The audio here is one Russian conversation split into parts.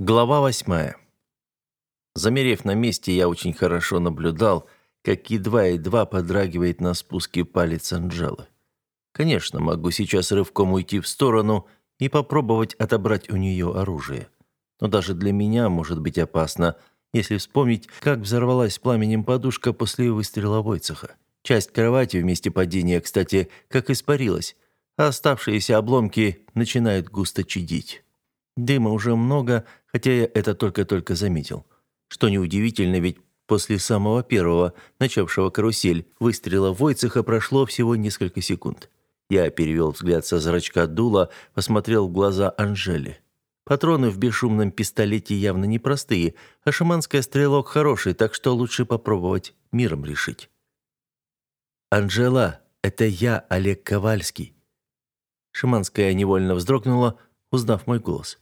Глава восьмая. Замерев на месте, я очень хорошо наблюдал, как едва-едва подрагивает на спуске палец Анжелы. Конечно, могу сейчас рывком уйти в сторону и попробовать отобрать у нее оружие. Но даже для меня может быть опасно, если вспомнить, как взорвалась пламенем подушка после выстрела Войцеха. Часть кровати в месте падения, кстати, как испарилась, а оставшиеся обломки начинают густо чадить. Дыма уже много, хотя я это только-только заметил. Что неудивительно, ведь после самого первого, начавшего карусель, выстрела Войцеха прошло всего несколько секунд. Я перевел взгляд со зрачка дула, посмотрел в глаза Анжели. Патроны в бесшумном пистолете явно непростые, а шаманская стрелок хороший, так что лучше попробовать миром решить. «Анжела, это я, Олег Ковальский». Шиманская невольно вздрогнула, узнав мой голос.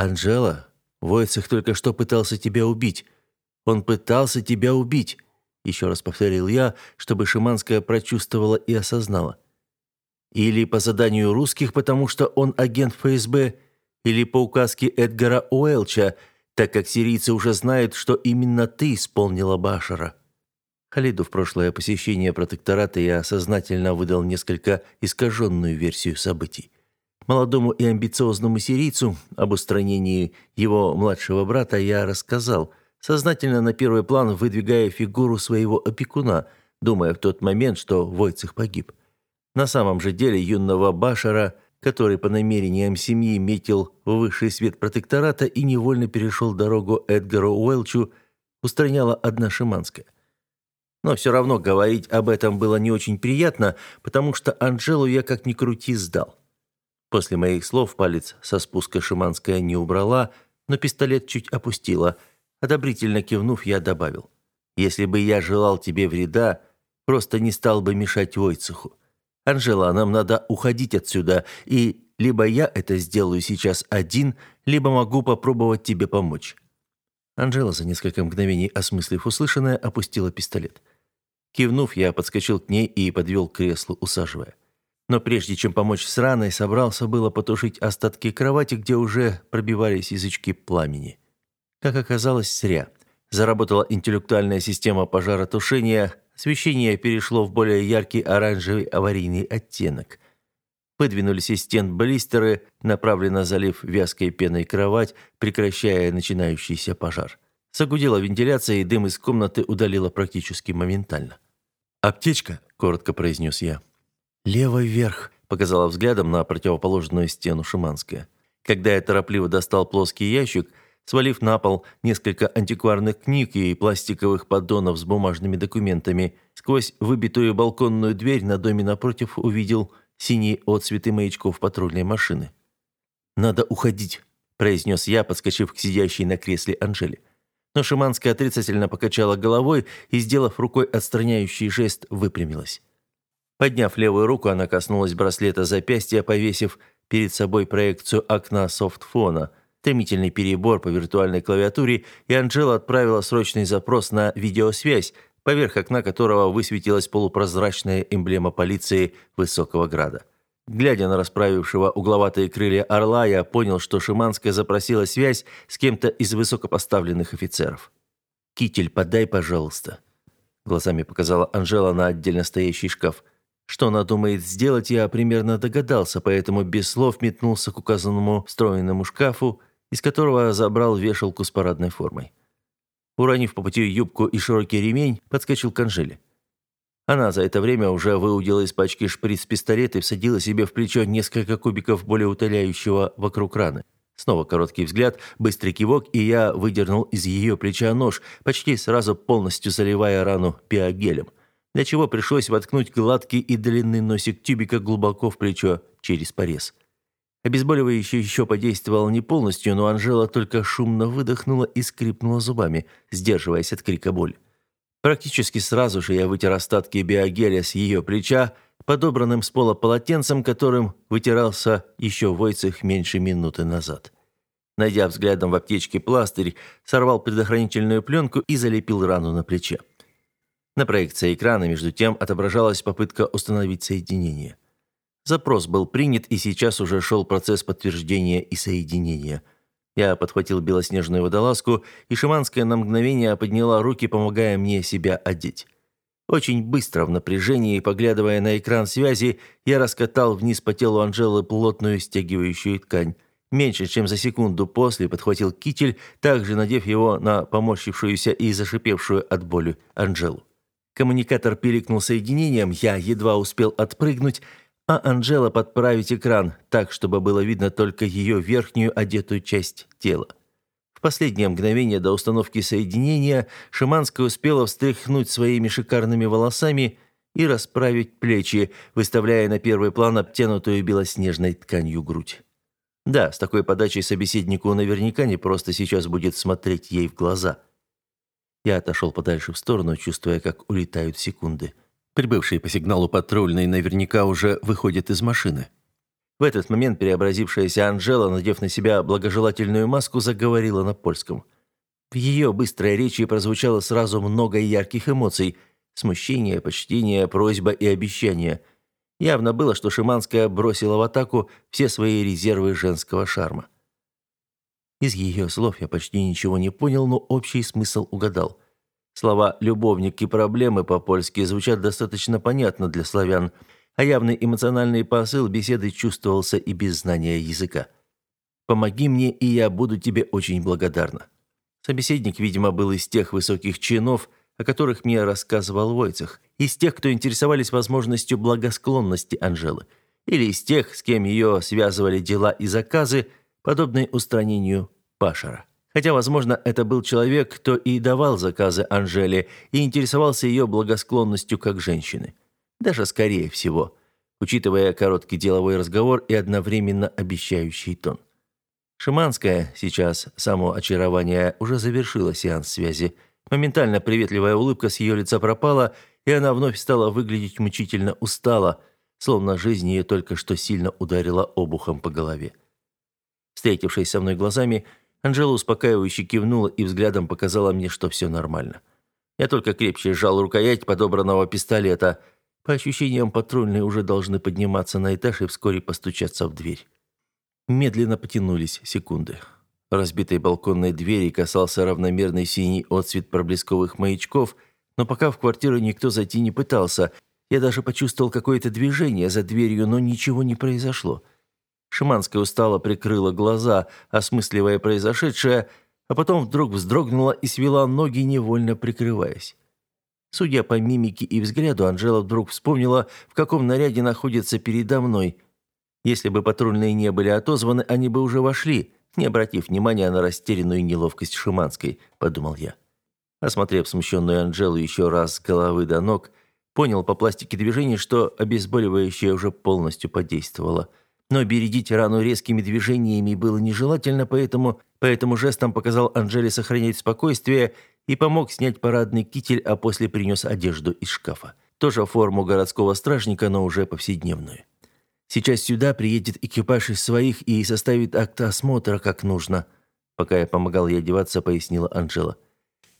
«Анжела, Войцех только что пытался тебя убить. Он пытался тебя убить», — еще раз повторил я, чтобы Шиманская прочувствовала и осознала. «Или по заданию русских, потому что он агент ФСБ, или по указке Эдгара Уэлча, так как сирийцы уже знают, что именно ты исполнила Башара». Халиду в прошлое посещение протектората я сознательно выдал несколько искаженную версию событий. Молодому и амбициозному сирийцу об устранении его младшего брата я рассказал, сознательно на первый план выдвигая фигуру своего опекуна, думая в тот момент, что Войцех погиб. На самом же деле юного Башара, который по намерениям семьи метил в высший свет протектората и невольно перешел дорогу Эдгару Уэлчу, устраняла одна Шиманская. Но все равно говорить об этом было не очень приятно, потому что Анжелу я как ни крути сдал. После моих слов палец со спуска Шиманская не убрала, но пистолет чуть опустила. Одобрительно кивнув, я добавил. «Если бы я желал тебе вреда, просто не стал бы мешать Войцеху. Анжела, нам надо уходить отсюда, и либо я это сделаю сейчас один, либо могу попробовать тебе помочь». Анжела, за несколько мгновений осмыслив услышанное, опустила пистолет. Кивнув, я подскочил к ней и подвел к креслу, усаживая. Но прежде чем помочь с раной, собрался было потушить остатки кровати, где уже пробивались язычки пламени. Как оказалось, зря. Заработала интеллектуальная система пожаротушения, освещение перешло в более яркий оранжевый аварийный оттенок. Выдвинулись из стен блистеры, направленно залив вязкой пеной кровать, прекращая начинающийся пожар. Загудела вентиляция, и дым из комнаты удалила практически моментально. «Аптечка», — коротко произнес я. «Лево вверх», – показала взглядом на противоположную стену Шиманская. Когда я торопливо достал плоский ящик, свалив на пол несколько антикварных книг и пластиковых поддонов с бумажными документами, сквозь выбитую балконную дверь на доме напротив увидел синие отцветы маячков патрульной машины. «Надо уходить», – произнес я, подскочив к сидящей на кресле Анжели. Но Шиманская отрицательно покачала головой и, сделав рукой отстраняющий жест, выпрямилась. Подняв левую руку, она коснулась браслета запястья, повесив перед собой проекцию окна софтфона. Томительный перебор по виртуальной клавиатуре, и Анжела отправила срочный запрос на видеосвязь, поверх окна которого высветилась полупрозрачная эмблема полиции Высокого Града. Глядя на расправившего угловатые крылья орла, я понял, что Шиманская запросила связь с кем-то из высокопоставленных офицеров. «Китель, подай, пожалуйста», — глазами показала Анжела на отдельно стоящий шкаф. Что она думает сделать, я примерно догадался, поэтому без слов метнулся к указанному встроенному шкафу, из которого забрал вешалку с парадной формой. Уронив по пути юбку и широкий ремень, подскочил к Анжеле. Она за это время уже выудила из пачки шприц-пистолет и всадила себе в плечо несколько кубиков более утоляющего вокруг раны. Снова короткий взгляд, быстрый кивок, и я выдернул из ее плеча нож, почти сразу полностью заливая рану пиагелем – для чего пришлось воткнуть гладкий и длинный носик тюбика глубоко в плечо через порез. Обезболивающее еще подействовало не полностью, но Анжела только шумно выдохнула и скрипнула зубами, сдерживаясь от крика боль. Практически сразу же я вытер остатки биогеля с ее плеча, подобранным с пола полотенцем, которым вытирался еще Войцех меньше минуты назад. Найдя взглядом в аптечке пластырь, сорвал предохранительную пленку и залепил рану на плече. На проекции экрана, между тем, отображалась попытка установить соединение. Запрос был принят, и сейчас уже шел процесс подтверждения и соединения. Я подхватил белоснежную водолазку, и Шиманская на мгновение подняла руки, помогая мне себя одеть. Очень быстро, в напряжении, поглядывая на экран связи, я раскатал вниз по телу Анжелы плотную стягивающую ткань. Меньше чем за секунду после подхватил китель, также надев его на помощившуюся и зашипевшую от боли Анжелу. Коммуникатор пиликнул соединением, я едва успел отпрыгнуть, а Анжела подправить экран так, чтобы было видно только ее верхнюю одетую часть тела. В последнее мгновение до установки соединения Шиманская успела встряхнуть своими шикарными волосами и расправить плечи, выставляя на первый план обтянутую белоснежной тканью грудь. Да, с такой подачей собеседнику наверняка не просто сейчас будет смотреть ей в глаза – я отошел подальше в сторону, чувствуя, как улетают секунды. прибывшие по сигналу патрульные наверняка уже выходят из машины. В этот момент преобразившаяся Анжела, надев на себя благожелательную маску, заговорила на польском. В ее быстрой речи прозвучало сразу много ярких эмоций – смущение, почтение, просьба и обещание. Явно было, что Шиманская бросила в атаку все свои резервы женского шарма. Из ее слов я почти ничего не понял, но общий смысл угадал. Слова «любовник» и «проблемы» по-польски звучат достаточно понятно для славян, а явный эмоциональный посыл беседы чувствовался и без знания языка. «Помоги мне, и я буду тебе очень благодарна». Собеседник, видимо, был из тех высоких чинов, о которых мне рассказывал Войцех, из тех, кто интересовались возможностью благосклонности Анжелы, или из тех, с кем ее связывали дела и заказы – подобной устранению Пашера. Хотя, возможно, это был человек, кто и давал заказы Анжеле и интересовался ее благосклонностью как женщины. Даже скорее всего, учитывая короткий деловой разговор и одновременно обещающий тон. Шиманская сейчас, само очарование, уже завершила сеанс связи. Моментально приветливая улыбка с ее лица пропала, и она вновь стала выглядеть мучительно устало, словно жизнь ее только что сильно ударила обухом по голове. Встретившись со мной глазами, Анжела успокаивающе кивнула и взглядом показала мне, что все нормально. Я только крепче сжал рукоять подобранного пистолета. По ощущениям, патрульные уже должны подниматься на этаж и вскоре постучаться в дверь. Медленно потянулись секунды. Разбитой балконной двери касался равномерный синий отсвет проблесковых маячков, но пока в квартиру никто зайти не пытался. Я даже почувствовал какое-то движение за дверью, но ничего не произошло. — Шиманская устало прикрыла глаза, осмысливая произошедшее, а потом вдруг вздрогнула и свела ноги, невольно прикрываясь. Судя по мимике и взгляду, Анжела вдруг вспомнила, в каком наряде находится передо мной. Если бы патрульные не были отозваны, они бы уже вошли, не обратив внимания на растерянную неловкость Шиманской, подумал я. Осмотрев смущенную Анжелу еще раз с головы до ног, понял по пластике движений, что обезболивающее уже полностью подействовало – но бередить рану резкими движениями было нежелательно, поэтому, по этому жестом показал Анжеле сохранять спокойствие и помог снять парадный китель, а после принес одежду из шкафа. Тоже форму городского стражника, но уже повседневную. Сейчас сюда приедет экипаж из своих и составит акт осмотра, как нужно. Пока я помогал ей одеваться, пояснила Анжела.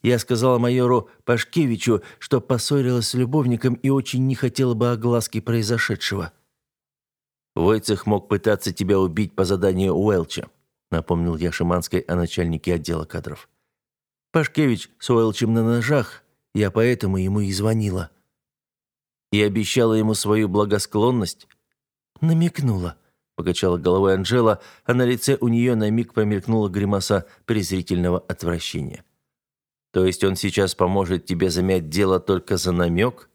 Я сказала майору Пашкевичу, что поссорилась с любовником и очень не хотела бы огласки произошедшего. Войцех мог пытаться тебя убить по заданию Уэлча», напомнил я Шиманской о начальнике отдела кадров. «Пашкевич с Уэлчем на ножах, я поэтому ему и звонила». «И обещала ему свою благосклонность?» «Намекнула», — покачала головой Анжела, а на лице у нее на миг помелькнула гримаса презрительного отвращения. «То есть он сейчас поможет тебе замять дело только за намек?»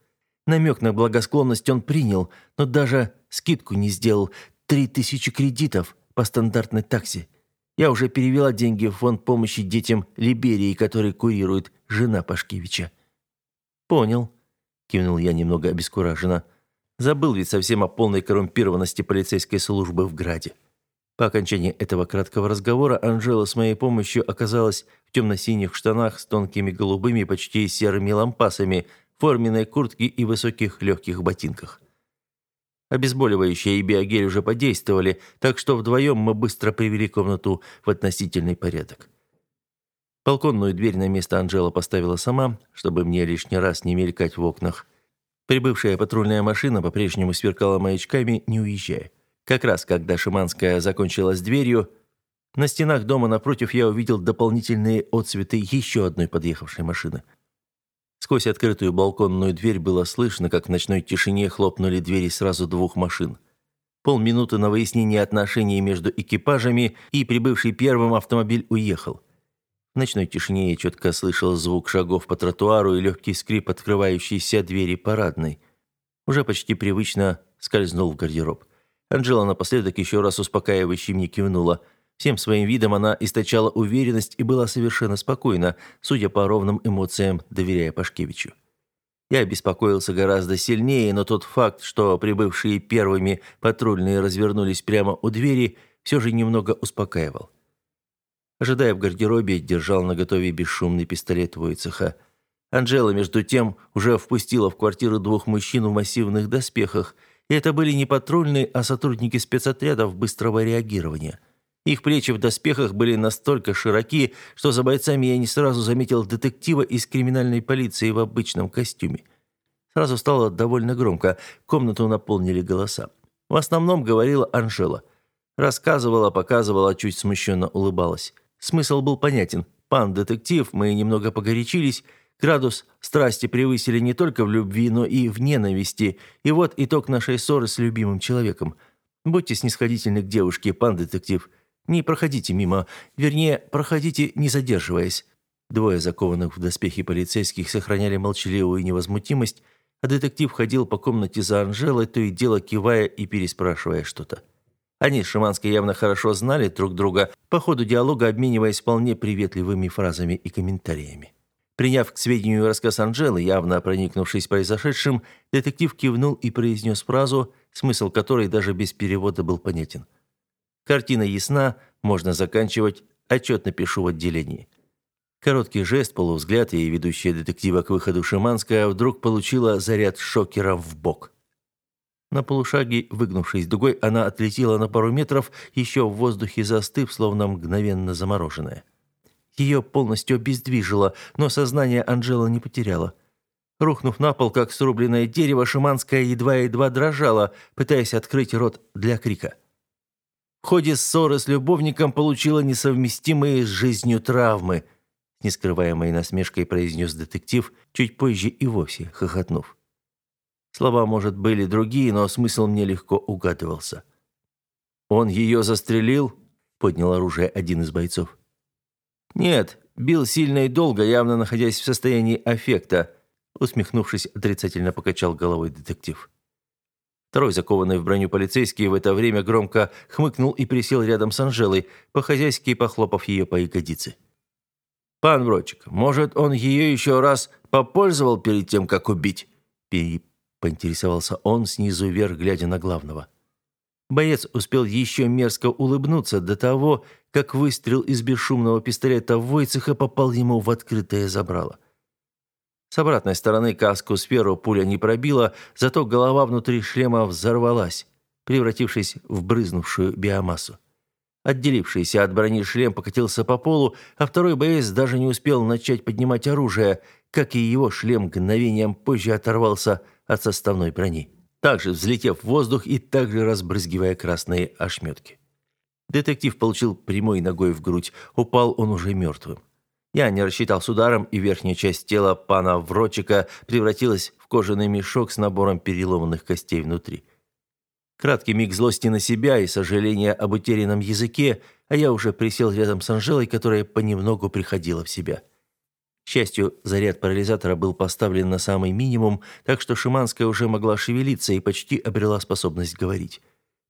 «Намек на благосклонность он принял, но даже Скидку не сделал. Три тысячи кредитов по стандартной таксе. Я уже перевела деньги в фонд помощи детям Либерии, который курирует жена Пашкевича». «Понял», — кивнул я немного обескураженно. «Забыл ведь совсем о полной коррумпированности полицейской службы в Граде». По окончании этого краткого разговора Анжела с моей помощью оказалась в темно-синих штанах с тонкими голубыми, почти серыми лампасами, форменной куртке и высоких легких ботинках. Обезболивающее и биогель уже подействовали, так что вдвоем мы быстро привели комнату в относительный порядок. Балконную дверь на место Анжела поставила сама, чтобы мне лишний раз не мелькать в окнах. Прибывшая патрульная машина по-прежнему сверкала маячками, не уезжая. Как раз когда Шиманская закончила с дверью, на стенах дома напротив я увидел дополнительные отцветы еще одной подъехавшей машины – Сквозь открытую балконную дверь было слышно, как в ночной тишине хлопнули двери сразу двух машин. Полминуты на выяснение отношений между экипажами, и прибывший первым автомобиль уехал. В ночной тишине я четко слышал звук шагов по тротуару и легкий скрип открывающейся двери парадной. Уже почти привычно скользнул в гардероб. Анжела напоследок еще раз успокаивающе мне кивнула – Всем своим видом она источала уверенность и была совершенно спокойна, судя по ровным эмоциям, доверяя Пашкевичу. Я беспокоился гораздо сильнее, но тот факт, что прибывшие первыми патрульные развернулись прямо у двери, все же немного успокаивал. Ожидая в гардеробе, держал наготове бесшумный пистолет Войцеха. Анжела, между тем, уже впустила в квартиру двух мужчин в массивных доспехах, и это были не патрульные, а сотрудники спецотрядов быстрого реагирования. Их плечи в доспехах были настолько широки, что за бойцами я не сразу заметил детектива из криминальной полиции в обычном костюме. Сразу стало довольно громко, комнату наполнили голоса. В основном говорила Анжела. Рассказывала, показывала, чуть смущенно улыбалась. Смысл был понятен. Пан детектив, мы немного погорячились, градус страсти превысили не только в любви, но и в ненависти. И вот итог нашей ссоры с любимым человеком. Будьте снисходительны к девушке, пан детектив – не проходите мимо, вернее, проходите, не задерживаясь». Двое закованных в доспехи полицейских сохраняли молчаливую невозмутимость, а детектив ходил по комнате за Анжелой, то и дело кивая и переспрашивая что-то. Они с Шиманской явно хорошо знали друг друга, по ходу диалога обмениваясь вполне приветливыми фразами и комментариями. Приняв к сведению рассказ Анжелы, явно проникнувшись произошедшим, детектив кивнул и произнес фразу, смысл которой даже без перевода был понятен. Картина ясна, можно заканчивать, отчет напишу в отделении. Короткий жест, полувзгляд и ведущая детектива к выходу Шиманская вдруг получила заряд шокером в бок. На полушаге, выгнувшись дугой, она отлетела на пару метров, еще в воздухе застыв, словно мгновенно замороженная. Ее полностью обездвижило, но сознание Анжела не потеряло. Рухнув на пол, как срубленное дерево, Шиманская едва-едва дрожала, пытаясь открыть рот для крика в ходе ссоры с любовником получила несовместимые с жизнью травмы», – с нескрываемой насмешкой произнес детектив, чуть позже и вовсе хохотнув. Слова, может, были другие, но смысл мне легко угадывался. «Он ее застрелил?» – поднял оружие один из бойцов. «Нет, бил сильно и долго, явно находясь в состоянии аффекта», – усмехнувшись, отрицательно покачал головой детектив. Второй, закованный в броню полицейский, в это время громко хмыкнул и присел рядом с Анжелой, по-хозяйски похлопав ее по ягодице. «Пан Бродчик, может, он ее еще раз попользовал перед тем, как убить?» поинтересовался он снизу вверх, глядя на главного. Боец успел еще мерзко улыбнуться до того, как выстрел из бесшумного пистолета Войцеха попал ему в открытое забрало. С обратной стороны каску сферу пуля не пробила, зато голова внутри шлема взорвалась, превратившись в брызнувшую биомассу. Отделившийся от брони шлем покатился по полу, а второй боец даже не успел начать поднимать оружие, как и его шлем мгновением позже оторвался от составной брони, также взлетев в воздух и также разбрызгивая красные ошметки. Детектив получил прямой ногой в грудь. Упал он уже мертвым. Я не рассчитал с ударом, и верхняя часть тела пана Врочика превратилась в кожаный мешок с набором переломанных костей внутри. Краткий миг злости на себя и сожаления об утерянном языке, а я уже присел рядом с Анжелой, которая понемногу приходила в себя. К счастью, заряд парализатора был поставлен на самый минимум, так что Шиманская уже могла шевелиться и почти обрела способность говорить.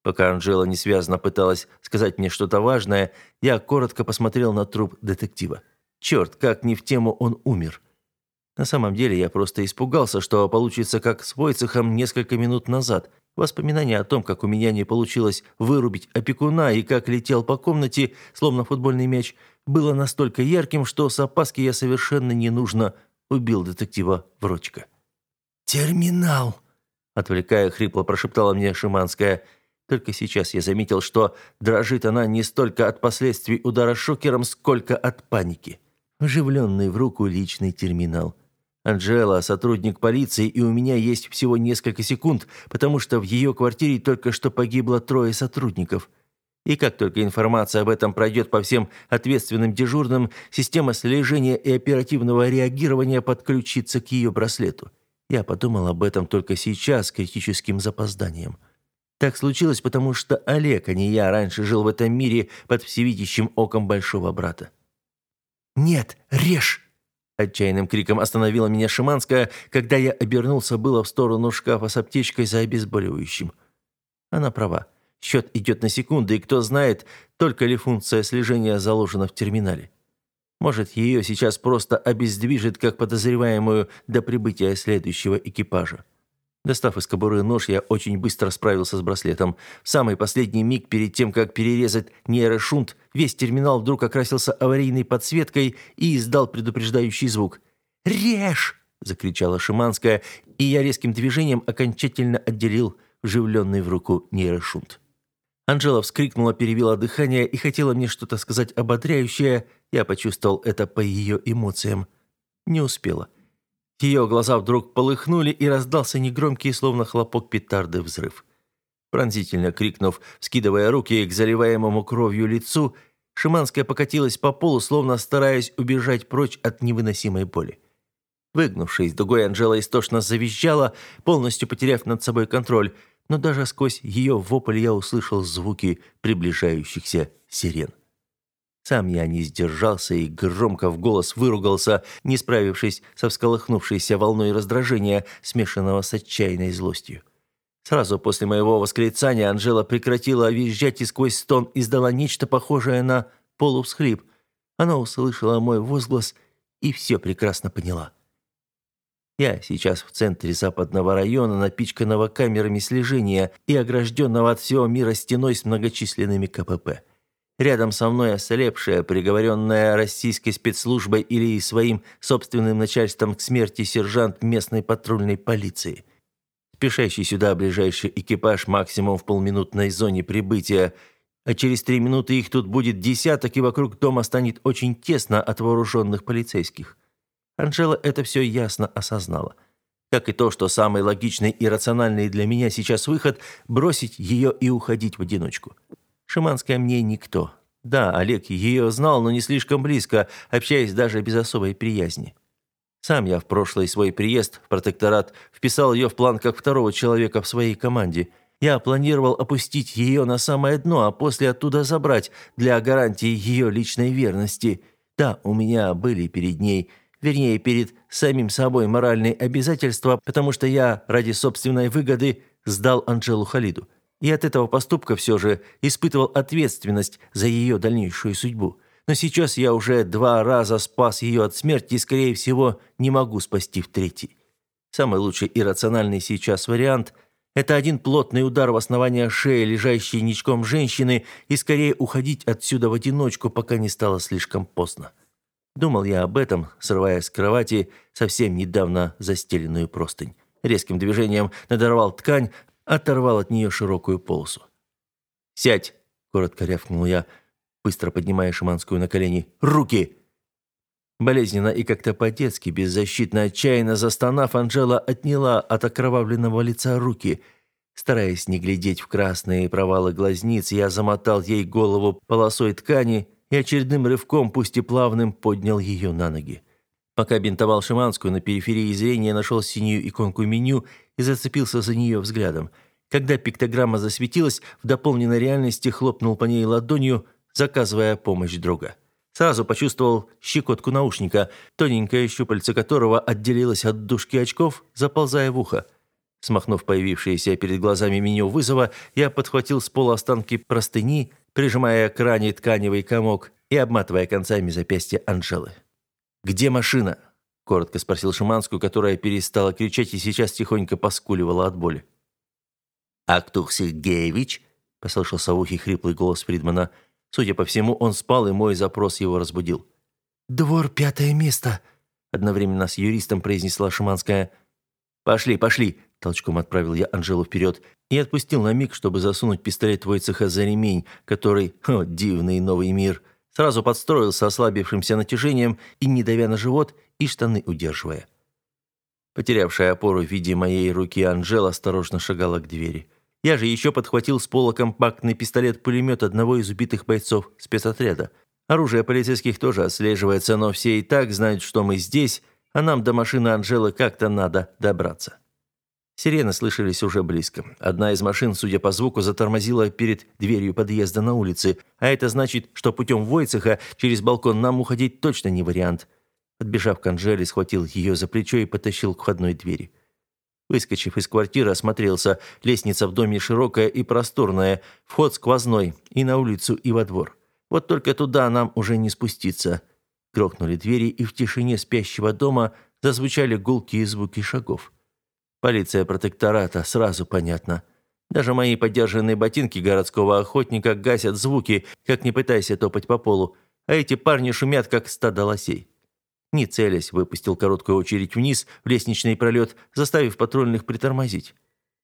Пока Анжела несвязно пыталась сказать мне что-то важное, я коротко посмотрел на труп детектива. Черт, как не в тему он умер. На самом деле я просто испугался, что получится как с Войцехом несколько минут назад. Воспоминания о том, как у меня не получилось вырубить опекуна и как летел по комнате, словно футбольный мяч, было настолько ярким, что с опаски я совершенно не нужно убил детектива Врочка. «Терминал!» — отвлекая, хрипло прошептала мне Шиманская. Только сейчас я заметил, что дрожит она не столько от последствий удара шокером, сколько от паники вживленный в руку личный терминал. «Анжела, сотрудник полиции, и у меня есть всего несколько секунд, потому что в ее квартире только что погибло трое сотрудников». И как только информация об этом пройдет по всем ответственным дежурным, система слежения и оперативного реагирования подключится к ее браслету. Я подумал об этом только сейчас, с критическим запозданием. Так случилось, потому что Олег, а не я, раньше жил в этом мире под всевидящим оком большого брата. Нет, режь!» Отчаянным криком остановила меня Шиманская, когда я обернулся было в сторону шкафа с аптечкой за обезболивающим. Она права. Счет идет на секунды, и кто знает, только ли функция слежения заложена в терминале. Может, ее сейчас просто обездвижит как подозреваемую до прибытия следующего экипажа. Достав из кобуры нож, я очень быстро справился с браслетом. В самый последний миг, перед тем, как перерезать нейрошунт, весь терминал вдруг окрасился аварийной подсветкой и издал предупреждающий звук. «Режь!» – закричала Шиманская, и я резким движением окончательно отделил вживленный в руку нейрошунт. Анжела вскрикнула, перевела дыхание и хотела мне что-то сказать ободряющее. Я почувствовал это по ее эмоциям. Не успела. Ее глаза вдруг полыхнули, и раздался негромкий, словно хлопок петарды, взрыв. Пронзительно крикнув, скидывая руки к заливаемому кровью лицу, Шиманская покатилась по полу, словно стараясь убежать прочь от невыносимой боли. Выгнувшись дугой, Анжела истошно завизжала, полностью потеряв над собой контроль, но даже сквозь ее вопль я услышал звуки приближающихся сирен. Сам я не сдержался и громко в голос выругался, не справившись со всколыхнувшейся волной раздражения, смешанного с отчаянной злостью. Сразу после моего восклицания Анжела прекратила визжать и сквозь стон издала нечто похожее на полувсхлип. Она услышала мой возглас и все прекрасно поняла. Я сейчас в центре западного района, напичканного камерами слежения и огражденного от всего мира стеной с многочисленными КПП. Рядом со мной ослепшая, приговоренная российской спецслужбой или своим собственным начальством к смерти сержант местной патрульной полиции. Спешащий сюда ближайший экипаж максимум в полминутной зоне прибытия, а через три минуты их тут будет десяток, и вокруг дома станет очень тесно от вооруженных полицейских. Анжела это все ясно осознала. Как и то, что самый логичный и рациональный для меня сейчас выход – бросить ее и уходить в одиночку. Шиманская мне никто. Да, Олег ее знал, но не слишком близко, общаясь даже без особой приязни. Сам я в прошлый свой приезд в протекторат вписал ее в план как второго человека в своей команде. Я планировал опустить ее на самое дно, а после оттуда забрать для гарантии ее личной верности. Да, у меня были перед ней вернее, перед самим собой моральные обязательства, потому что я ради собственной выгоды сдал Анжелу Халиду и от этого поступка все же испытывал ответственность за ее дальнейшую судьбу. Но сейчас я уже два раза спас ее от смерти и, скорее всего, не могу спасти в третий. Самый лучший и рациональный сейчас вариант – это один плотный удар в основание шеи, лежащей ничком женщины, и скорее уходить отсюда в одиночку, пока не стало слишком поздно. Думал я об этом, срывая с кровати совсем недавно застеленную простынь. Резким движением надорвал ткань, оторвал от нее широкую полосу. «Сядь!» – коротко рявкнул я, быстро поднимая Шиманскую на колени. «Руки!» Болезненно и как-то по-детски, беззащитно, отчаянно застонав, Анжела отняла от окровавленного лица руки. Стараясь не глядеть в красные провалы глазниц, я замотал ей голову полосой ткани и очередным рывком, пусть и плавным, поднял ее на ноги. Пока бинтовал Шиманскую, на периферии зрения нашел синюю иконку меню – и зацепился за нее взглядом. Когда пиктограмма засветилась, в дополненной реальности хлопнул по ней ладонью, заказывая помощь друга. Сразу почувствовал щекотку наушника, тоненькая щупальце которого отделилось от дужки очков, заползая в ухо. Смахнув появившееся перед глазами меню вызова, я подхватил с пола останки простыни, прижимая к ране тканевый комок и обматывая концами запястья Анжелы. «Где машина?» коротко спросил Шиманскую, которая перестала кричать и сейчас тихонько поскуливала от боли. «Актух Сергеевич?» – послышался в ухе хриплый голос Фридмана. Судя по всему, он спал, и мой запрос его разбудил. «Двор пятое место!» – одновременно с юристом произнесла Шиманская. «Пошли, пошли!» – толчком отправил я Анжелу вперед и отпустил на миг, чтобы засунуть пистолет Войцеха за ремень, который, о, дивный новый мир, сразу подстроился ослабившимся натяжением и, не давя на живот – и штаны удерживая. Потерявшая опору в виде моей руки Анжела осторожно шагала к двери. Я же еще подхватил с пола компактный пистолет-пулемет одного из убитых бойцов спецотряда. Оружие полицейских тоже отслеживается, но все и так знают, что мы здесь, а нам до машины Анжелы как-то надо добраться. Сирены слышались уже близко. Одна из машин, судя по звуку, затормозила перед дверью подъезда на улице, а это значит, что путем Войцеха через балкон нам уходить точно не вариант – Отбежав к Анжеле, схватил ее за плечо и потащил к входной двери. Выскочив из квартиры, осмотрелся. Лестница в доме широкая и просторная, вход сквозной и на улицу, и во двор. Вот только туда нам уже не спуститься. Грохнули двери, и в тишине спящего дома зазвучали гулкие звуки шагов. Полиция протектората, сразу понятно. Даже мои подержанные ботинки городского охотника гасят звуки, как не пытаясь топать по полу, а эти парни шумят, как стадо лосей. Не целясь, выпустил короткую очередь вниз, в лестничный пролет, заставив патрульных притормозить.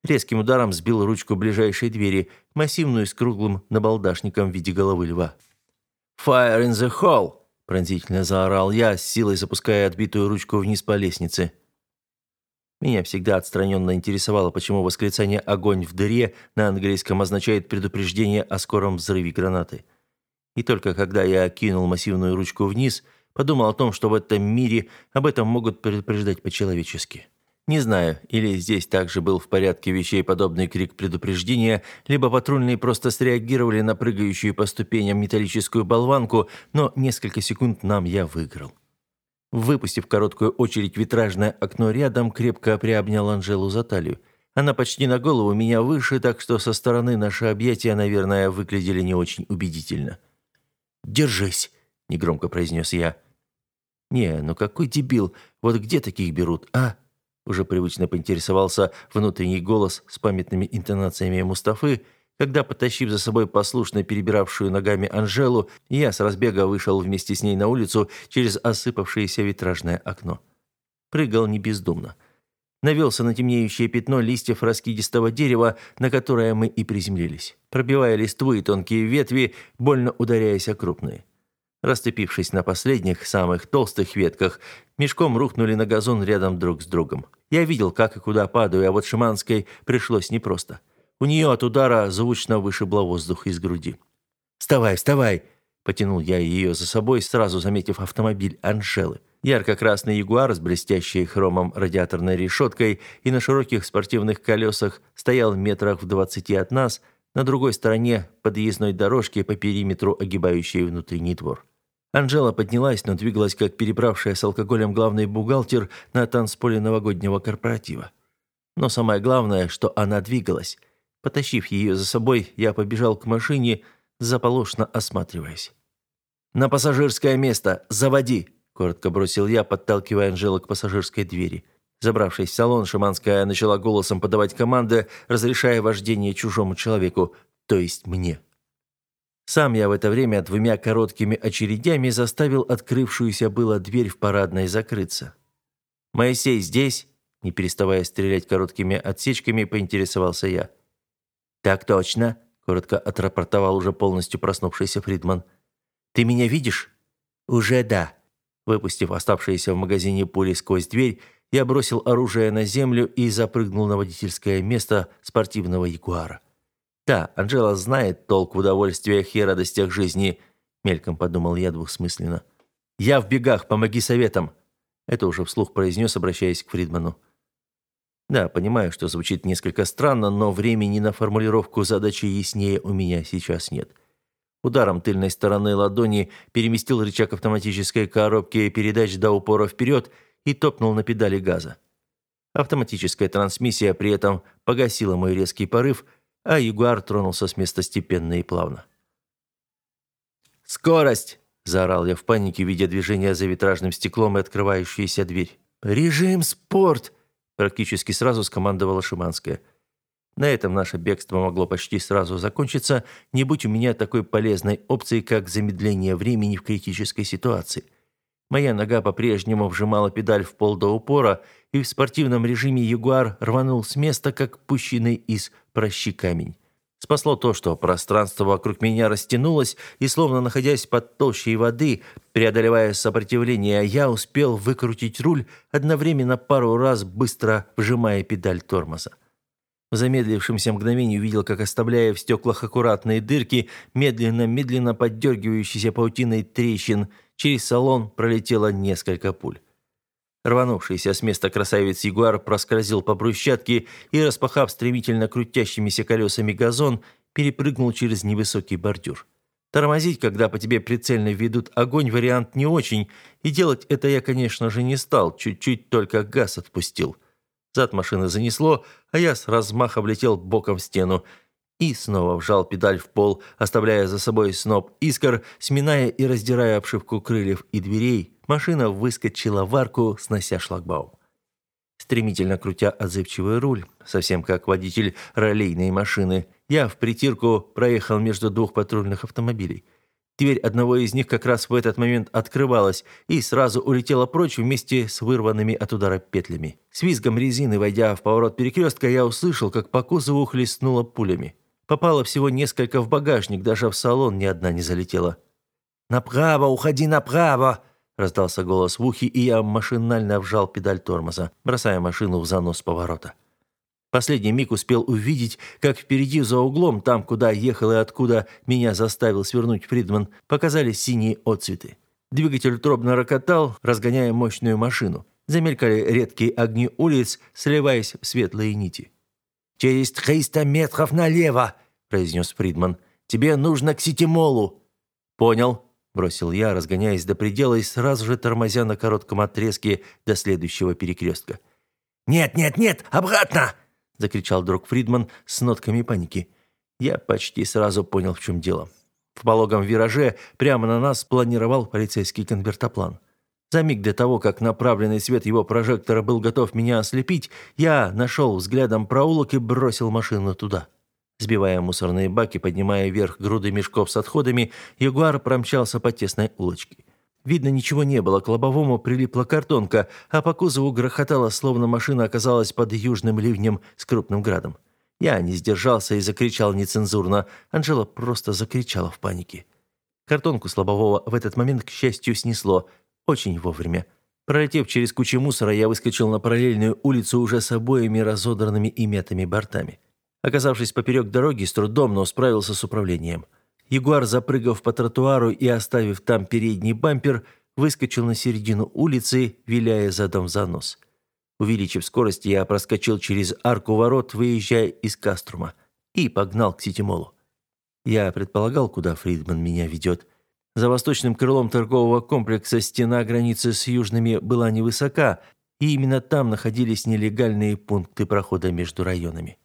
Резким ударом сбил ручку ближайшей двери, массивную с круглым набалдашником в виде головы льва. «Fire in the hall!» – пронзительно заорал я, с силой запуская отбитую ручку вниз по лестнице. Меня всегда отстраненно интересовало, почему восклицание «огонь в дыре» на английском означает предупреждение о скором взрыве гранаты. И только когда я кинул массивную ручку вниз – Подумал о том, что в этом мире об этом могут предупреждать по-человечески. Не знаю, или здесь также был в порядке вещей подобный крик предупреждения, либо патрульные просто среагировали на прыгающую по ступеням металлическую болванку, но несколько секунд нам я выиграл. Выпустив короткую очередь витражное окно рядом, крепко приобнял Анжелу за талию. Она почти на голову меня выше, так что со стороны наши объятия, наверное, выглядели не очень убедительно. «Держись!» негромко произнес я. «Не, ну какой дебил! Вот где таких берут, а?» Уже привычно поинтересовался внутренний голос с памятными интонациями Мустафы, когда, потащив за собой послушно перебиравшую ногами Анжелу, я с разбега вышел вместе с ней на улицу через осыпавшееся витражное окно. Прыгал не бездумно. Навелся на темнеющее пятно листьев раскидистого дерева, на которое мы и приземлились, пробивая листву и тонкие ветви, больно ударяясь о крупные расцепившись на последних, самых толстых ветках, мешком рухнули на газон рядом друг с другом. Я видел, как и куда падаю, а вот Шиманской пришлось непросто. У нее от удара звучно вышибло воздух из груди. «Вставай, вставай!» – потянул я ее за собой, сразу заметив автомобиль Анжелы. Ярко-красный ягуар с блестящей хромом радиаторной решеткой и на широких спортивных колесах стоял метрах в двадцати от нас, на другой стороне подъездной дорожки по периметру огибающей внутренний двор. Анжела поднялась, но двигалась, как перебравшая с алкоголем главный бухгалтер на танцполе новогоднего корпоратива. Но самое главное, что она двигалась. Потащив ее за собой, я побежал к машине, заполошно осматриваясь. «На пассажирское место! Заводи!» – коротко бросил я, подталкивая Анжелу к пассажирской двери. Забравшись в салон, Шиманская начала голосом подавать команды, разрешая вождение чужому человеку, то есть мне. Сам я в это время двумя короткими очередями заставил открывшуюся было дверь в парадной закрыться. «Моисей здесь?» – не переставая стрелять короткими отсечками, поинтересовался я. «Так точно», – коротко отрапортовал уже полностью проснувшийся Фридман. «Ты меня видишь?» «Уже да». Выпустив оставшиеся в магазине пули сквозь дверь, я бросил оружие на землю и запрыгнул на водительское место спортивного ягуара. Да, Анжела знает толк в удовольствиях и радостях жизни, мельком подумал я двусмысленно. Я в бегах, помоги советом. Это уже вслух произнес, обращаясь к Фридману. Да, понимаю, что звучит несколько странно, но времени на формулировку задачи яснее у меня сейчас нет. Ударом тыльной стороны ладони переместил рычаг автоматической коробки передач до упора вперед и топнул на педали газа. Автоматическая трансмиссия при этом погасила мой резкий порыв – а Ягуар тронулся с места степенно и плавно. «Скорость!» – заорал я в панике, видя движение за витражным стеклом и открывающуюся дверь. «Режим спорт!» – практически сразу скомандовала Шиманская. На этом наше бегство могло почти сразу закончиться, не будь у меня такой полезной опции, как замедление времени в критической ситуации. Моя нога по-прежнему вжимала педаль в пол до упора – и в спортивном режиме Ягуар рванул с места, как пущенный из прощи камень. Спасло то, что пространство вокруг меня растянулось, и словно находясь под толщей воды, преодолевая сопротивление, я успел выкрутить руль, одновременно пару раз быстро вжимая педаль тормоза. В замедлившемся мгновении увидел, как, оставляя в стеклах аккуратные дырки, медленно-медленно поддергивающейся паутиной трещин, через салон пролетело несколько пуль. Рванувшийся с места красавец Ягуар проскользил по брусчатке и, распахав стремительно крутящимися колесами газон, перепрыгнул через невысокий бордюр. Тормозить, когда по тебе прицельно ведут огонь, вариант не очень, и делать это я, конечно же, не стал, чуть-чуть только газ отпустил. Зад машины занесло, а я с размаха влетел боком в стену и снова вжал педаль в пол, оставляя за собой сноп искр, сминая и раздирая обшивку крыльев и дверей, машина выскочила в арку, снося шлагбаум. Стремительно крутя отзывчивый руль, совсем как водитель ролейной машины, я в притирку проехал между двух патрульных автомобилей. Дверь одного из них как раз в этот момент открывалась и сразу улетела прочь вместе с вырванными от удара петлями. С визгом резины, войдя в поворот перекрестка, я услышал, как по кузову хлестнуло пулями. Попало всего несколько в багажник, даже в салон ни одна не залетела. «Направо, уходи направо!» – раздался голос в ухе, и я машинально вжал педаль тормоза, бросая машину в занос поворота. Последний миг успел увидеть, как впереди за углом, там, куда ехал и откуда меня заставил свернуть Фридман, показались синие отцветы. Двигатель утробно рокотал, разгоняя мощную машину. Замелькали редкие огни улиц, сливаясь в светлые нити. «Через триста метров налево!» произнес Фридман. «Тебе нужно к Ситимолу!» «Понял», – бросил я, разгоняясь до предела и сразу же тормозя на коротком отрезке до следующего перекрестка. «Нет, нет, нет! Обратно!» – закричал друг Фридман с нотками паники. Я почти сразу понял, в чем дело. В пологом вираже прямо на нас планировал полицейский конвертоплан. За миг до того, как направленный свет его прожектора был готов меня ослепить, я нашел взглядом проулок и бросил машину туда. Сбивая мусорные баки, поднимая вверх груды мешков с отходами, Ягуар промчался по тесной улочке. Видно, ничего не было, к лобовому прилипла картонка, а по кузову грохотало, словно машина оказалась под южным ливнем с крупным градом. Я не сдержался и закричал нецензурно. Анжела просто закричала в панике. Картонку с лобового в этот момент, к счастью, снесло. Очень вовремя. Пролетев через кучу мусора, я выскочил на параллельную улицу уже с обоими разодранными и метыми бортами. Оказавшись поперек дороги, с трудом, но справился с управлением. Ягуар, запрыгав по тротуару и оставив там передний бампер, выскочил на середину улицы, виляя задом за нос. Увеличив скорость, я проскочил через арку ворот, выезжая из Каструма, и погнал к Ситимолу. Я предполагал, куда Фридман меня ведет. За восточным крылом торгового комплекса стена границы с южными была невысока, и именно там находились нелегальные пункты прохода между районами.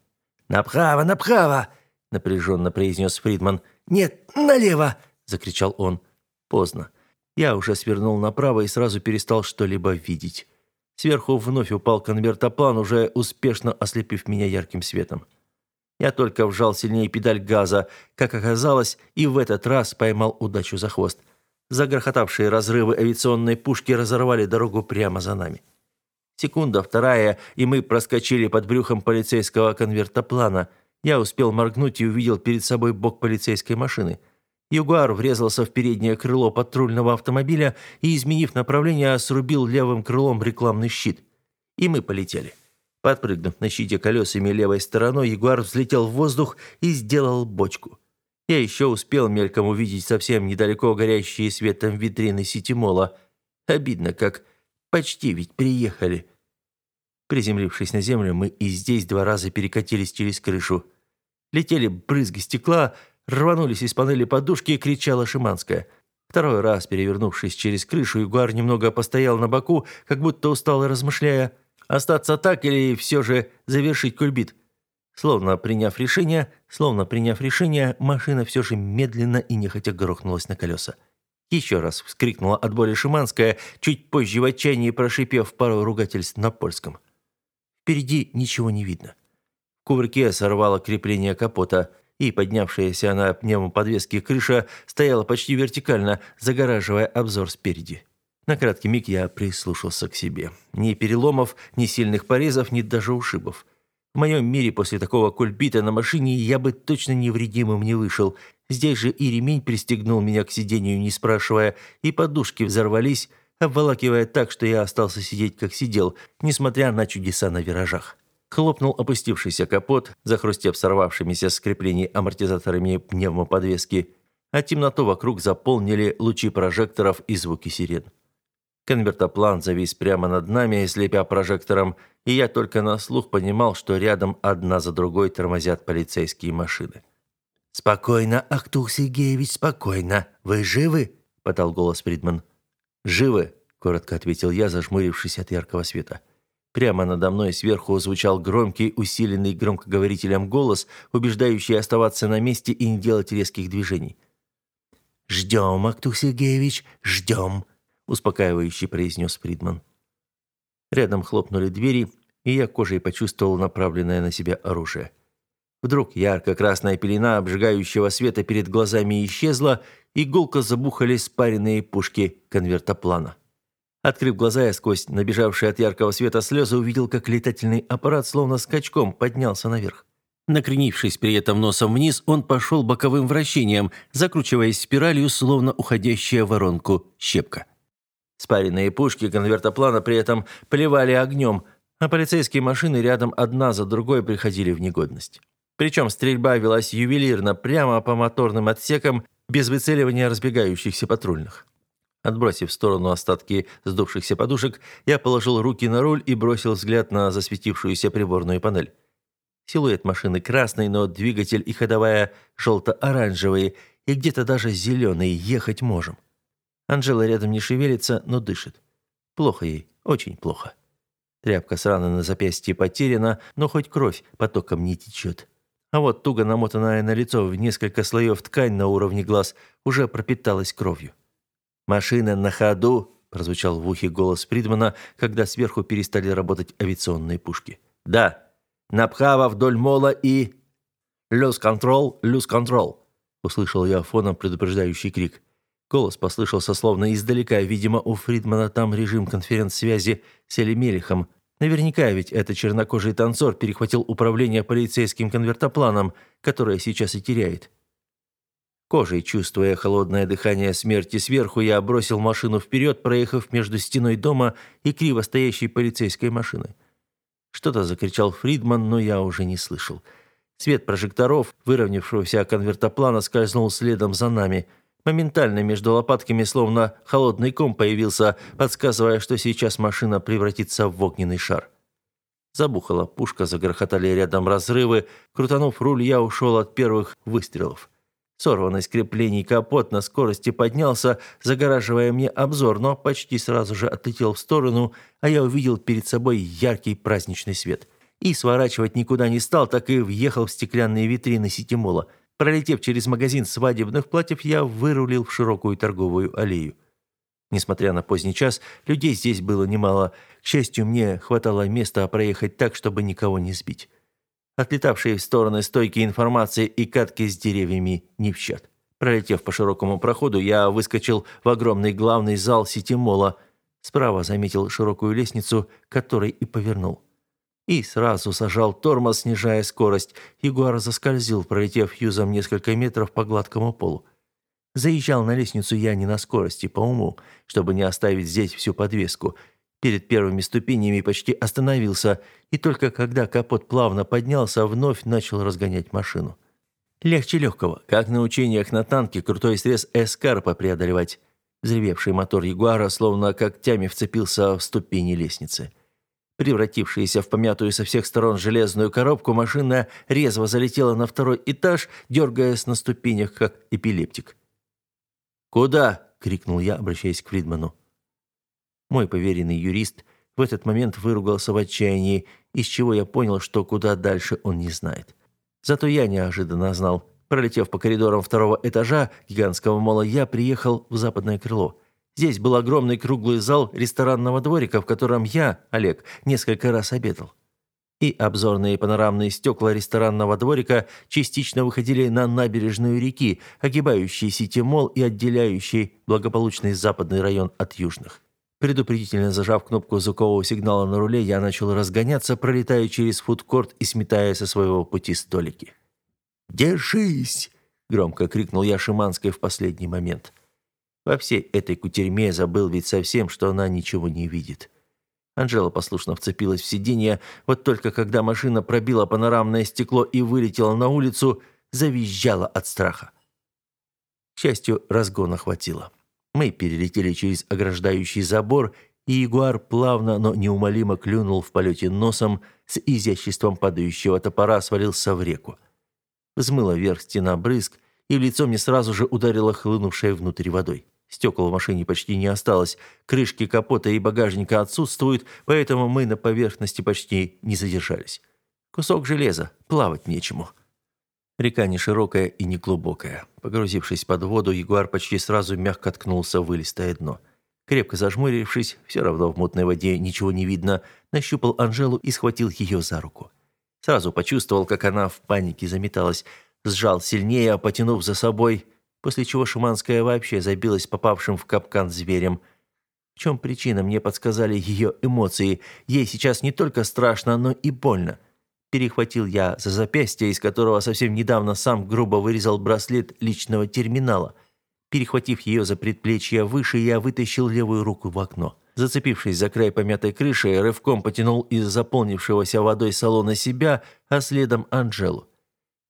«Направо, направо!» — напряженно произнес Фридман. «Нет, налево!» — закричал он. Поздно. Я уже свернул направо и сразу перестал что-либо видеть. Сверху вновь упал конвертоплан, уже успешно ослепив меня ярким светом. Я только вжал сильнее педаль газа, как оказалось, и в этот раз поймал удачу за хвост. Загрохотавшие разрывы авиационной пушки разорвали дорогу прямо за нами. Секунда, вторая, и мы проскочили под брюхом полицейского конвертоплана. Я успел моргнуть и увидел перед собой бок полицейской машины. Ягуар врезался в переднее крыло патрульного автомобиля и, изменив направление, срубил левым крылом рекламный щит. И мы полетели. Подпрыгнув на щите колесами левой стороной, Ягуар взлетел в воздух и сделал бочку. Я еще успел мельком увидеть совсем недалеко горящие светом витрины Ситимола. Обидно, как... Почти ведь приехали. Приземлившись на землю, мы и здесь два раза перекатились через крышу. Летели брызги стекла, рванулись из панели подушки, и кричала Шиманская. Второй раз, перевернувшись через крышу, Ягуар немного постоял на боку, как будто устал размышляя, остаться так или все же завершить кульбит. Словно приняв решение, словно приняв решение, машина все же медленно и нехотя грохнулась на колеса. Еще раз вскрикнула от боли Шиманская, чуть позже в отчаянии прошипев пару ругательств на польском. Впереди ничего не видно. В кувырке сорвало крепление капота, и поднявшаяся на пневмоподвеске крыша стояла почти вертикально, загораживая обзор спереди. На краткий миг я прислушался к себе. Ни переломов, ни сильных порезов, ни даже ушибов. В моем мире после такого кульбита на машине я бы точно невредимым не вышел – Здесь же и ремень пристегнул меня к сидению, не спрашивая, и подушки взорвались, обволакивая так, что я остался сидеть, как сидел, несмотря на чудеса на виражах. Хлопнул опустившийся капот, захрустев сорвавшимися с креплений амортизаторами пневмоподвески, а темноту вокруг заполнили лучи прожекторов и звуки сирен. Конвертоплан завис прямо над нами, слепя прожектором, и я только на слух понимал, что рядом одна за другой тормозят полицейские машины. «Спокойно, Ахтух Сергеевич, спокойно. Вы живы?» – подал голос Фридман. «Живы», – коротко ответил я, зажмурившись от яркого света. Прямо надо мной сверху звучал громкий, усиленный громкоговорителем голос, убеждающий оставаться на месте и не делать резких движений. «Ждем, Актух Сергеевич, ждем», – успокаивающе произнес Фридман. Рядом хлопнули двери, и я кожей почувствовал направленное на себя оружие – Вдруг ярко-красная пелена обжигающего света перед глазами исчезла, и гулко забухали спаренные пушки конвертоплана. Открыв глаза, я сквозь набежавшие от яркого света слезы увидел, как летательный аппарат словно скачком поднялся наверх. Накренившись при этом носом вниз, он пошел боковым вращением, закручиваясь спиралью, словно уходящая в воронку щепка. Спаренные пушки конвертоплана при этом плевали огнем, а полицейские машины рядом одна за другой приходили в негодность. Причем стрельба велась ювелирно, прямо по моторным отсекам, без выцеливания разбегающихся патрульных. Отбросив в сторону остатки сдувшихся подушек, я положил руки на руль и бросил взгляд на засветившуюся приборную панель. Силуэт машины красный, но двигатель и ходовая желто-оранжевые, и где-то даже зеленые ехать можем. Анжела рядом не шевелится, но дышит. Плохо ей, очень плохо. Тряпка с раны на запястье потеряна, но хоть кровь потоком не течет а вот туго намотанная на лицо в несколько слоев ткань на уровне глаз уже пропиталась кровью. «Машина на ходу!» – прозвучал в ухе голос Фридмана, когда сверху перестали работать авиационные пушки. «Да! Напхава вдоль мола и...» «Люс контрол! Люс контрол!» – услышал я фоном предупреждающий крик. Голос послышался словно издалека. Видимо, у Фридмана там режим конференц-связи с Элемелихом Наверняка ведь этот чернокожий танцор перехватил управление полицейским конвертопланом, которое сейчас и теряет. Кожей, чувствуя холодное дыхание смерти сверху, я бросил машину вперед, проехав между стеной дома и криво стоящей полицейской машины. Что-то закричал Фридман, но я уже не слышал. Свет прожекторов, выровнявшегося конвертоплана, скользнул следом за нами – Моментально между лопатками словно холодный ком появился, подсказывая, что сейчас машина превратится в огненный шар. Забухала пушка, загрохотали рядом разрывы. Крутанув руль, я ушел от первых выстрелов. Сорванный с креплений капот на скорости поднялся, загораживая мне обзор, но почти сразу же отлетел в сторону, а я увидел перед собой яркий праздничный свет. И сворачивать никуда не стал, так и въехал в стеклянные витрины сетимола – Пролетев через магазин свадебных платьев, я вырулил в широкую торговую аллею. Несмотря на поздний час, людей здесь было немало. К счастью, мне хватало места проехать так, чтобы никого не сбить. Отлетавшие в стороны стойки информации и катки с деревьями не в счет. Пролетев по широкому проходу, я выскочил в огромный главный зал сети мола. Справа заметил широкую лестницу, которой и повернул и сразу сажал тормоз, снижая скорость. Ягуар заскользил, пролетев юзом несколько метров по гладкому полу. Заезжал на лестницу я не на скорости, по уму, чтобы не оставить здесь всю подвеску. Перед первыми ступенями почти остановился, и только когда капот плавно поднялся, вновь начал разгонять машину. Легче легкого, как на учениях на танке крутой срез эскарпа преодолевать. Взревевший мотор Ягуара словно когтями вцепился в ступени лестницы. Превратившаяся в помятую со всех сторон железную коробку, машина резво залетела на второй этаж, дергаясь на ступенях, как эпилептик. «Куда?» — крикнул я, обращаясь к Фридману. Мой поверенный юрист в этот момент выругался в отчаянии, из чего я понял, что куда дальше он не знает. Зато я неожиданно знал. Пролетев по коридорам второго этажа гигантского мола, я приехал в западное крыло — Здесь был огромный круглый зал ресторанного дворика, в котором я, Олег, несколько раз обедал. И обзорные панорамные стекла ресторанного дворика частично выходили на набережную реки, огибающей Сити-Молл и отделяющей благополучный западный район от южных. Предупредительно зажав кнопку звукового сигнала на руле, я начал разгоняться, пролетая через фудкорт и сметая со своего пути столики. «Держись!» — громко крикнул я Шиманской в последний момент. Во всей этой кутерьме забыл ведь совсем, что она ничего не видит. Анжела послушно вцепилась в сиденье, вот только когда машина пробила панорамное стекло и вылетела на улицу, завизжала от страха. К счастью, разгона хватило. Мы перелетели через ограждающий забор, и ягуар плавно, но неумолимо клюнул в полете носом, с изяществом падающего топора свалился в реку. Взмыла вверх стена брызг, и в лицо мне сразу же ударило хлынувшая внутрь водой. Стекол в машине почти не осталось, крышки капота и багажника отсутствуют, поэтому мы на поверхности почти не задержались. Кусок железа, плавать нечему. Река не широкая и не глубокая. Погрузившись под воду, ягуар почти сразу мягко ткнулся в вылистое дно. Крепко зажмурившись, все равно в мутной воде ничего не видно, нащупал Анжелу и схватил ее за руку. Сразу почувствовал, как она в панике заметалась, сжал сильнее, а потянув за собой – после чего Шуманская вообще забилась попавшим в капкан зверем. В чем причина, мне подсказали ее эмоции. Ей сейчас не только страшно, но и больно. Перехватил я за запястье, из которого совсем недавно сам грубо вырезал браслет личного терминала. Перехватив ее за предплечье выше, я вытащил левую руку в окно. Зацепившись за край помятой крыши, рывком потянул из заполнившегося водой салона себя, а следом Анжелу.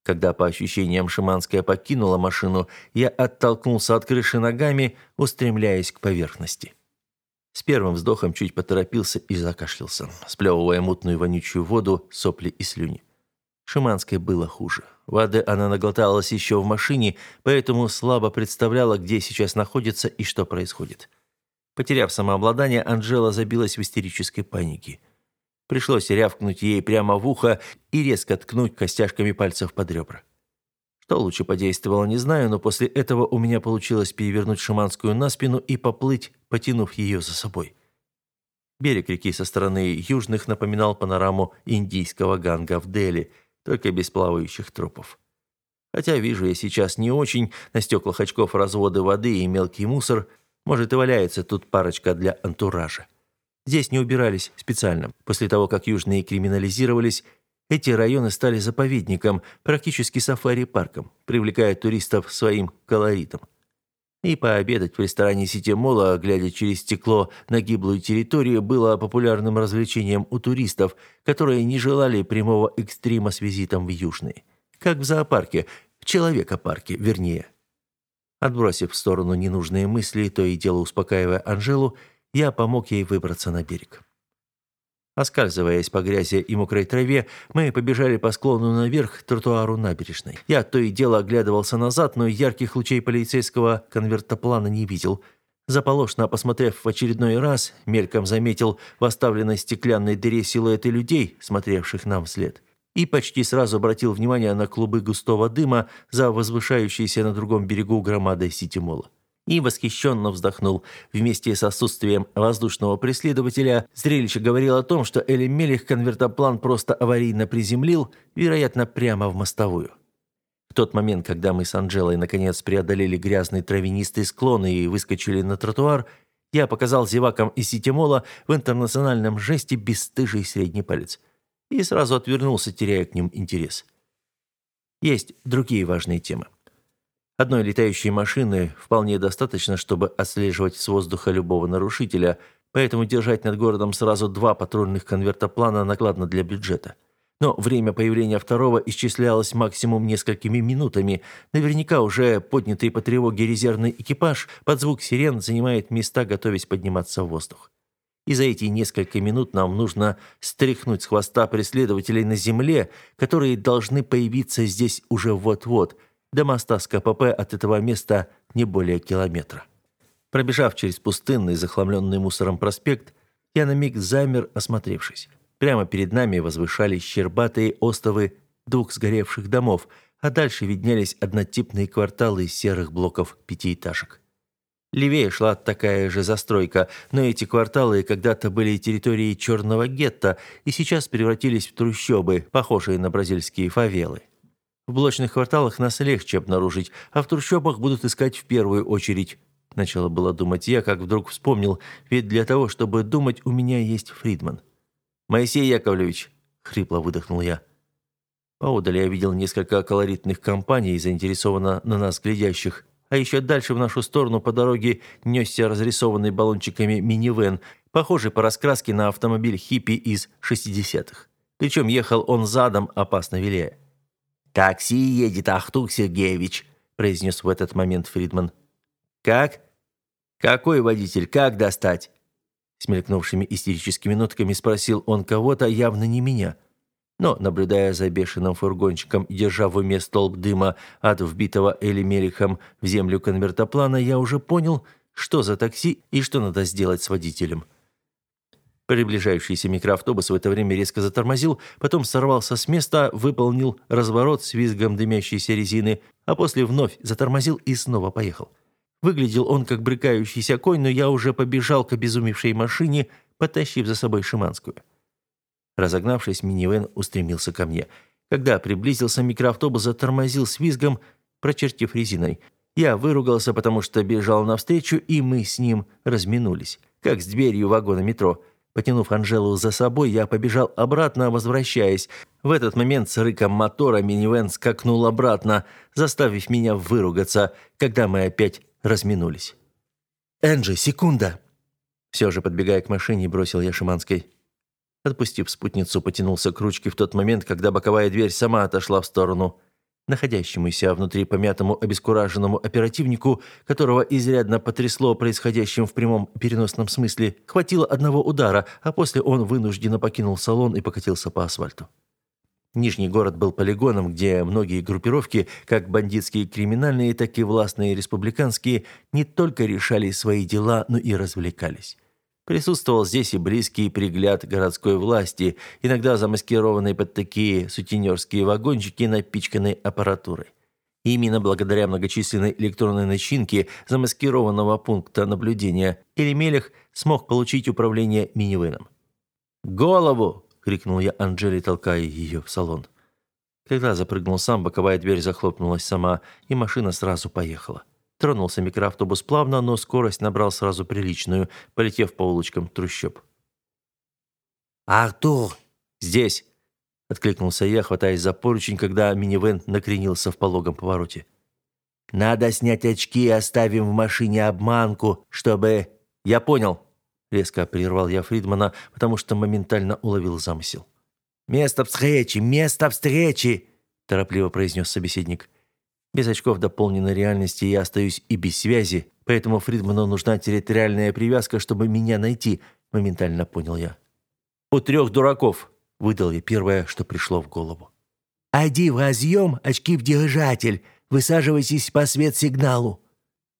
Когда, по ощущениям, Шиманская покинула машину, я оттолкнулся от крыши ногами, устремляясь к поверхности. С первым вздохом чуть поторопился и закашлялся, сплевывая мутную вонючую воду, сопли и слюни. Шиманской было хуже. Воды она наглоталась еще в машине, поэтому слабо представляла, где сейчас находится и что происходит. Потеряв самообладание, Анжела забилась в истерической панике. Пришлось рявкнуть ей прямо в ухо и резко ткнуть костяшками пальцев под ребра. Что лучше подействовало, не знаю, но после этого у меня получилось перевернуть шаманскую на спину и поплыть, потянув ее за собой. Берег реки со стороны южных напоминал панораму индийского ганга в Дели, только без плавающих трупов. Хотя вижу я сейчас не очень, на стеклах очков разводы воды и мелкий мусор, может и валяется тут парочка для антуража. Здесь не убирались специально. После того, как южные криминализировались, эти районы стали заповедником, практически сафари-парком, привлекая туристов своим колоритом. И пообедать в ресторане «Сити Мола», глядя через стекло на гиблую территорию, было популярным развлечением у туристов, которые не желали прямого экстрима с визитом в Южный. Как в зоопарке, в человекопарке, вернее. Отбросив в сторону ненужные мысли, то и дело успокаивая Анжелу, я помог ей выбраться на берег. Оскальзываясь по грязи и мокрой траве, мы побежали по склону наверх тротуару набережной. Я то и дело оглядывался назад, но ярких лучей полицейского конвертоплана не видел. Заполошно посмотрев в очередной раз, мельком заметил в оставленной стеклянной дыре силуэты людей, смотревших нам вслед. И почти сразу обратил внимание на клубы густого дыма за возвышающейся на другом берегу громадой ситимола и восхищенно вздохнул. Вместе с отсутствием воздушного преследователя зрелище говорило о том, что Элли Мелих конвертоплан просто аварийно приземлил, вероятно, прямо в мостовую. В тот момент, когда мы с Анжелой наконец преодолели грязный травянистый склон и выскочили на тротуар, я показал зевакам из Ситимола в интернациональном жесте бесстыжий средний палец и сразу отвернулся, теряя к ним интерес. Есть другие важные темы. Одной летающей машины вполне достаточно, чтобы отслеживать с воздуха любого нарушителя, поэтому держать над городом сразу два патрульных конвертоплана накладно для бюджета. Но время появления второго исчислялось максимум несколькими минутами. Наверняка уже поднятый по тревоге резервный экипаж под звук сирен занимает места, готовясь подниматься в воздух. И за эти несколько минут нам нужно стряхнуть с хвоста преследователей на земле, которые должны появиться здесь уже вот-вот – до моста с КПП от этого места не более километра. Пробежав через пустынный, захламленный мусором проспект, я на миг замер, осмотревшись. Прямо перед нами возвышались щербатые остовы двух сгоревших домов, а дальше виднелись однотипные кварталы из серых блоков пятиэтажек. Левее шла такая же застройка, но эти кварталы когда-то были территорией черного гетто и сейчас превратились в трущобы, похожие на бразильские фавелы. В блочных кварталах нас легче обнаружить, а в трущобах будут искать в первую очередь. Начала было думать я, как вдруг вспомнил, ведь для того, чтобы думать, у меня есть Фридман. «Моисей Яковлевич», — хрипло выдохнул я. Поодаль я видел несколько колоритных компаний, заинтересованно на нас глядящих. А еще дальше в нашу сторону по дороге несся разрисованный баллончиками минивэн, похожий по раскраске на автомобиль хиппи из 60-х. Причем ехал он задом, опасно виляя. «Такси едет, Ахтук Сергеевич», – произнес в этот момент Фридман. «Как? Какой водитель? Как достать?» С мелькнувшими истерическими нотками спросил он кого-то, явно не меня. Но, наблюдая за бешеным фургончиком и держа в уме столб дыма от вбитого Элимерихом в землю конвертоплана, я уже понял, что за такси и что надо сделать с водителем. Приближающийся микроавтобус в это время резко затормозил, потом сорвался с места, выполнил разворот с визгом дымящейся резины, а после вновь затормозил и снова поехал. Выглядел он как брыкающийся конь, но я уже побежал к обезумевшей машине, потащив за собой Шиманскую. Разогнавшись, минивэн устремился ко мне. Когда приблизился, микроавтобус затормозил с визгом, прочертив резиной. Я выругался, потому что бежал навстречу, и мы с ним разминулись, как с дверью вагона метро – Потянув Анжелу за собой, я побежал обратно, возвращаясь. В этот момент с рыком мотора минивэн скакнул обратно, заставив меня выругаться, когда мы опять разминулись. «Энджи, секунда!» Все же, подбегая к машине, бросил я Шиманской. Отпустив спутницу, потянулся к ручке в тот момент, когда боковая дверь сама отошла в сторону находящемуся внутри помятому обескураженному оперативнику, которого изрядно потрясло происходящим в прямом переносном смысле, хватило одного удара, а после он вынужденно покинул салон и покатился по асфальту. Нижний город был полигоном, где многие группировки, как бандитские криминальные, так и властные республиканские, не только решали свои дела, но и развлекались. Присутствовал здесь и близкий пригляд городской власти, иногда замаскированный под такие сутенерские вагончики, напичканные аппаратурой. И именно благодаря многочисленной электронной начинке замаскированного пункта наблюдения Элемелех смог получить управление минивеном. «Голову!» — крикнул я Анжели, толкая ее в салон. Когда запрыгнул сам, боковая дверь захлопнулась сама, и машина сразу поехала. Тронулся микроавтобус плавно, но скорость набрал сразу приличную, полетев по улочкам трущоб. «Артур!» «Здесь!» — откликнулся я, хватаясь за поручень, когда минивэн накренился в пологом повороте. «Надо снять очки и оставим в машине обманку, чтобы...» «Я понял!» — резко прервал я Фридмана, потому что моментально уловил замысел. «Место встречи! Место встречи!» – торопливо произнес собеседник. Без очков дополненной реальности я остаюсь и без связи, поэтому Фридману нужна территориальная привязка, чтобы меня найти», – моментально понял я. «У трех дураков», – выдал я первое, что пришло в голову. «Один разъем, очки в держатель. Высаживайтесь по свет-сигналу».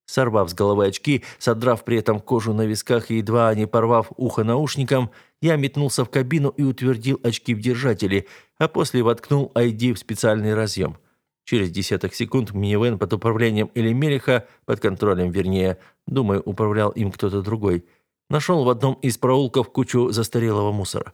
Сорвав с головы очки, содрав при этом кожу на висках и едва не порвав ухо наушником, я метнулся в кабину и утвердил очки в держателе, а после воткнул ID в специальный разъем – Через десяток секунд минивэн под управлением Элемериха, под контролем вернее, думаю, управлял им кто-то другой, нашел в одном из проулков кучу застарелого мусора.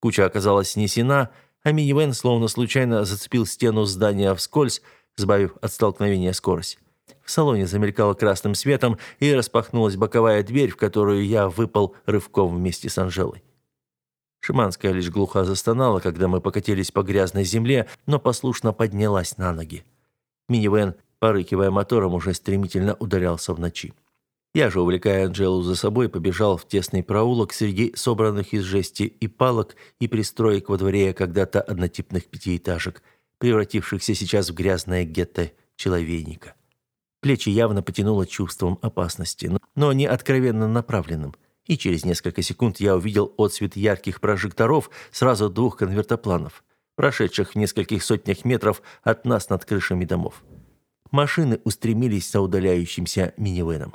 Куча оказалась снесена, а минивэн словно случайно зацепил стену здания вскользь, сбавив от столкновения скорость. В салоне замелькало красным светом и распахнулась боковая дверь, в которую я выпал рывком вместе с Анжелой. Шиманская лишь глухо застонала, когда мы покатились по грязной земле, но послушно поднялась на ноги. Минивэн, порыкивая мотором, уже стремительно ударялся в ночи. Я же, увлекая Анжелу за собой, побежал в тесный проулок среди собранных из жести и палок и пристроек во дворе когда-то однотипных пятиэтажек, превратившихся сейчас в грязное гетто человейника. Плечи явно потянуло чувством опасности, но не откровенно направленным – и через несколько секунд я увидел отсвет ярких прожекторов сразу двух конвертопланов, прошедших в нескольких сотнях метров от нас над крышами домов. Машины устремились за удаляющимся минивеном.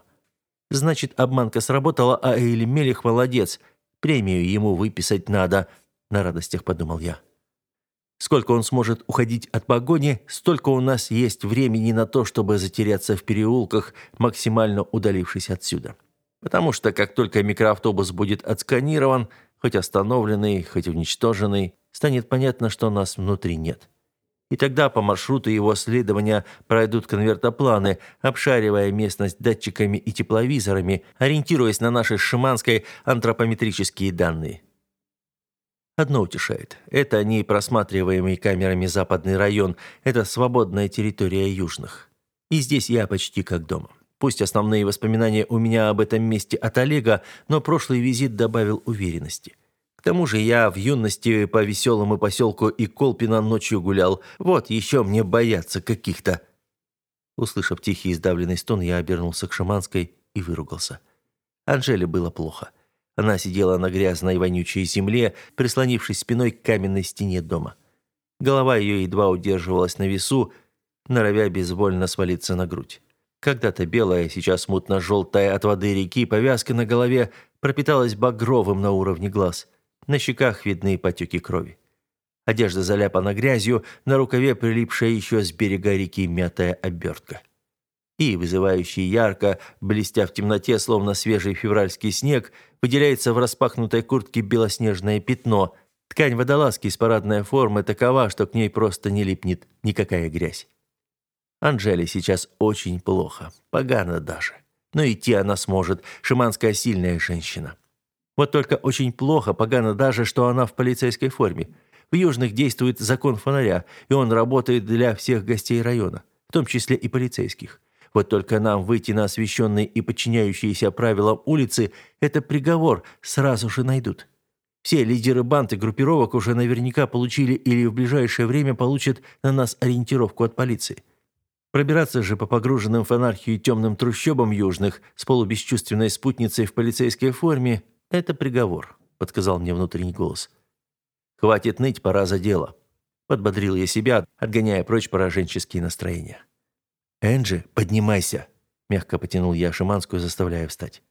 Значит, обманка сработала, а Эйли Мелих молодец. Премию ему выписать надо, на радостях подумал я. Сколько он сможет уходить от погони, столько у нас есть времени на то, чтобы затеряться в переулках, максимально удалившись отсюда потому что как только микроавтобус будет отсканирован, хоть остановленный, хоть уничтоженный, станет понятно, что нас внутри нет. И тогда по маршруту его следования пройдут конвертопланы, обшаривая местность датчиками и тепловизорами, ориентируясь на наши Шиманской антропометрические данные. Одно утешает. Это не просматриваемый камерами западный район, это свободная территория южных. И здесь я почти как дома. Пусть основные воспоминания у меня об этом месте от Олега, но прошлый визит добавил уверенности. К тому же я в юности по веселому поселку и Колпина ночью гулял. Вот еще мне бояться каких-то. Услышав тихий издавленный стон, я обернулся к Шаманской и выругался. Анжеле было плохо. Она сидела на грязной вонючей земле, прислонившись спиной к каменной стене дома. Голова ее едва удерживалась на весу, норовя безвольно свалиться на грудь. Когда-то белая, сейчас мутно-желтая от воды реки, повязка на голове пропиталась багровым на уровне глаз. На щеках видны потеки крови. Одежда заляпана грязью, на рукаве прилипшая еще с берега реки мятая обертка. И, вызывающий ярко, блестя в темноте, словно свежий февральский снег, выделяется в распахнутой куртке белоснежное пятно. Ткань водолазки из парадной формы такова, что к ней просто не липнет никакая грязь. Анжеле сейчас очень плохо, погано даже. Но идти она сможет, Шиманская сильная женщина. Вот только очень плохо, погано даже, что она в полицейской форме. В Южных действует закон фонаря, и он работает для всех гостей района, в том числе и полицейских. Вот только нам выйти на освещенные и подчиняющиеся правилам улицы – это приговор, сразу же найдут. Все лидеры банд и группировок уже наверняка получили или в ближайшее время получат на нас ориентировку от полиции – Пробираться же по погруженным в анархию темным трущобам южных с полубесчувственной спутницей в полицейской форме – это приговор, подсказал мне внутренний голос. «Хватит ныть, пора за дело», – подбодрил я себя, отгоняя прочь пораженческие настроения. «Энджи, поднимайся!» – мягко потянул я Шиманскую, заставляя встать.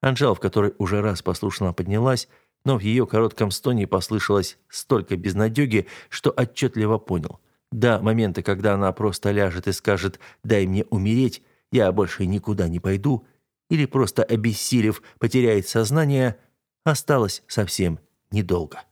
Анжел, в которой уже раз послушно поднялась, но в ее коротком стоне послышалось столько безнадеги, что отчетливо понял. До момента, когда она просто ляжет и скажет «дай мне умереть, я больше никуда не пойду», или просто обессилев потеряет сознание, осталось совсем недолго.